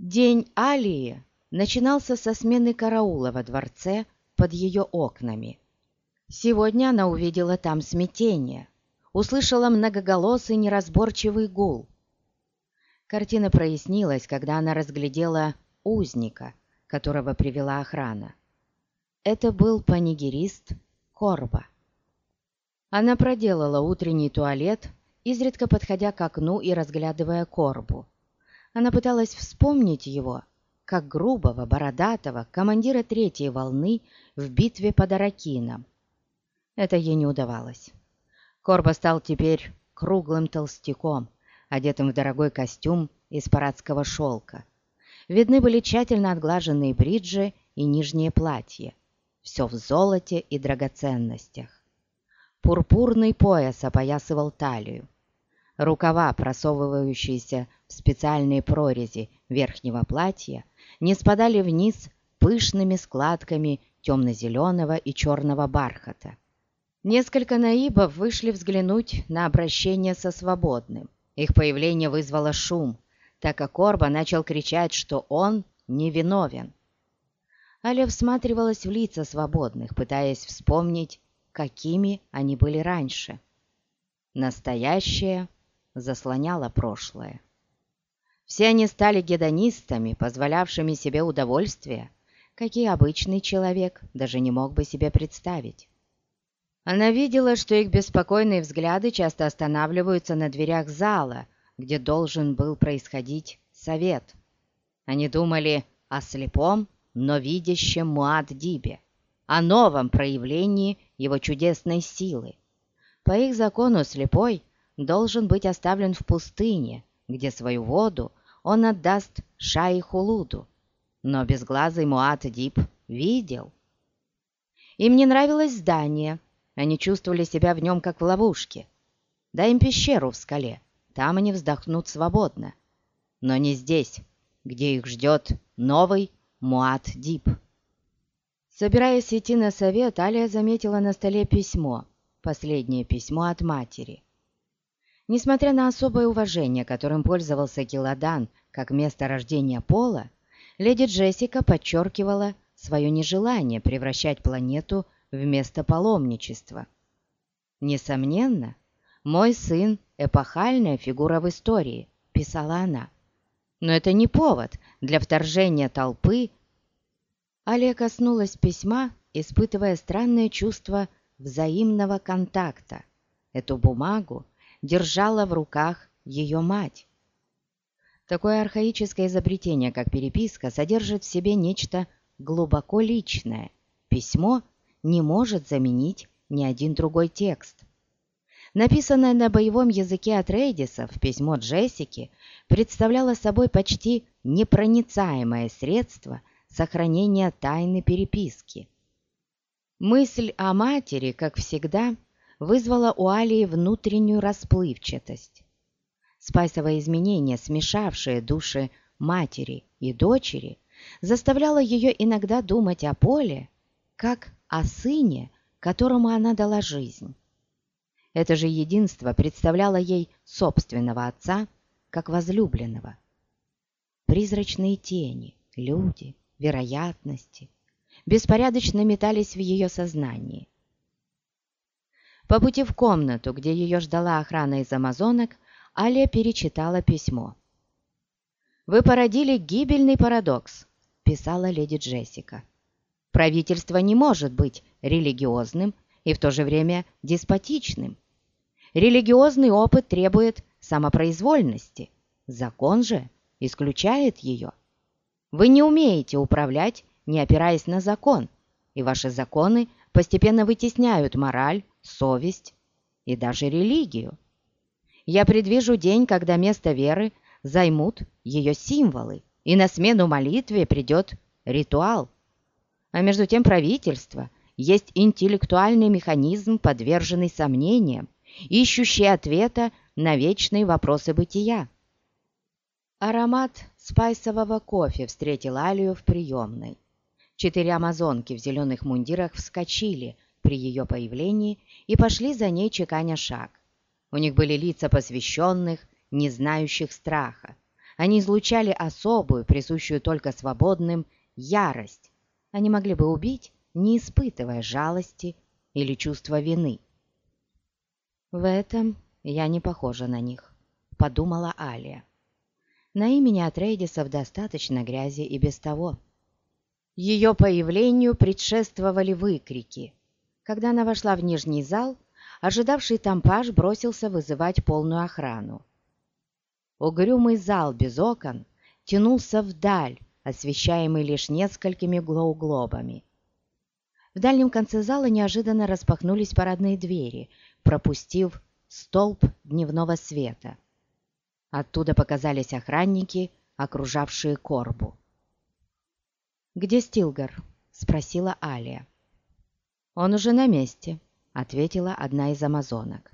День Алии начинался со смены караула во дворце под ее окнами. Сегодня она увидела там смятение, услышала многоголосый неразборчивый гул. Картина прояснилась, когда она разглядела узника, которого привела охрана. Это был панигерист Корба. Она проделала утренний туалет, изредка подходя к окну и разглядывая Корбу. Она пыталась вспомнить его, как грубого, бородатого, командира третьей волны в битве под Аракином. Это ей не удавалось. Корба стал теперь круглым толстяком, одетым в дорогой костюм из парадского шелка. Видны были тщательно отглаженные бриджи и нижнее платье. Все в золоте и драгоценностях. Пурпурный пояс опоясывал талию. Рукава, просовывающиеся в специальные прорези верхнего платья, не спадали вниз пышными складками темно-зеленого и черного бархата. Несколько наибов вышли взглянуть на обращение со свободным. Их появление вызвало шум, так как Корба начал кричать, что он невиновен. Аля всматривалась в лица свободных, пытаясь вспомнить, какими они были раньше. Настоящее заслоняло прошлое. Все они стали гедонистами, позволявшими себе удовольствия, какие обычный человек даже не мог бы себе представить. Она видела, что их беспокойные взгляды часто останавливаются на дверях зала, где должен был происходить совет. Они думали о слепом, но видящем Муад-Дибе, о новом проявлении его чудесной силы. По их закону слепой должен быть оставлен в пустыне, где свою воду он отдаст Шаи-Хулуду. Но безглазый Муад-Диб видел. Им не нравилось здание, они чувствовали себя в нем как в ловушке. Дай им пещеру в скале, там они вздохнут свободно. Но не здесь, где их ждет новый Муат-Дип. Собираясь идти на совет, Алия заметила на столе письмо, последнее письмо от матери. Несмотря на особое уважение, которым пользовался Киладан как место рождения Пола, леди Джессика подчеркивала свое нежелание превращать планету в место паломничества. Несомненно, мой сын – эпохальная фигура в истории, писала она. Но это не повод для вторжения толпы. Алия коснулась письма, испытывая странное чувство взаимного контакта. Эту бумагу держала в руках ее мать. Такое архаическое изобретение, как переписка, содержит в себе нечто глубоко личное. Письмо не может заменить ни один другой текст. Написанное на боевом языке от Рейдисов письмо Джессики представляло собой почти непроницаемое средство сохранения тайны переписки. Мысль о матери, как всегда, вызвала у Алии внутреннюю расплывчатость. Спайсовое изменение, смешавшее души матери и дочери, заставляло ее иногда думать о Поле, как о сыне, которому она дала жизнь. Это же единство представляло ей собственного отца как возлюбленного. Призрачные тени, люди, вероятности беспорядочно метались в ее сознании. По пути в комнату, где ее ждала охрана из амазонок, Алия перечитала письмо. «Вы породили гибельный парадокс», – писала леди Джессика. «Правительство не может быть религиозным и в то же время деспотичным. Религиозный опыт требует самопроизвольности, закон же исключает ее. Вы не умеете управлять, не опираясь на закон, и ваши законы постепенно вытесняют мораль, совесть и даже религию. Я предвижу день, когда место веры займут ее символы, и на смену молитве придет ритуал. А между тем правительство есть интеллектуальный механизм, подверженный сомнениям, ищущий ответа на вечные вопросы бытия. Аромат спайсового кофе встретил Алию в приемной. Четыре амазонки в зеленых мундирах вскочили при ее появлении и пошли за ней чеканя шаг. У них были лица посвященных, не знающих страха. Они излучали особую, присущую только свободным, ярость. Они могли бы убить, не испытывая жалости или чувства вины. «В этом я не похожа на них», — подумала Алия. «На имени Атрейдисов достаточно грязи и без того». Ее появлению предшествовали выкрики. Когда она вошла в нижний зал, ожидавший там паж бросился вызывать полную охрану. Угрюмый зал без окон тянулся вдаль, освещаемый лишь несколькими глоуглобами. В дальнем конце зала неожиданно распахнулись парадные двери, пропустив столб дневного света. Оттуда показались охранники, окружавшие корбу. «Где Стилгар?» — спросила Алия. «Он уже на месте», — ответила одна из амазонок.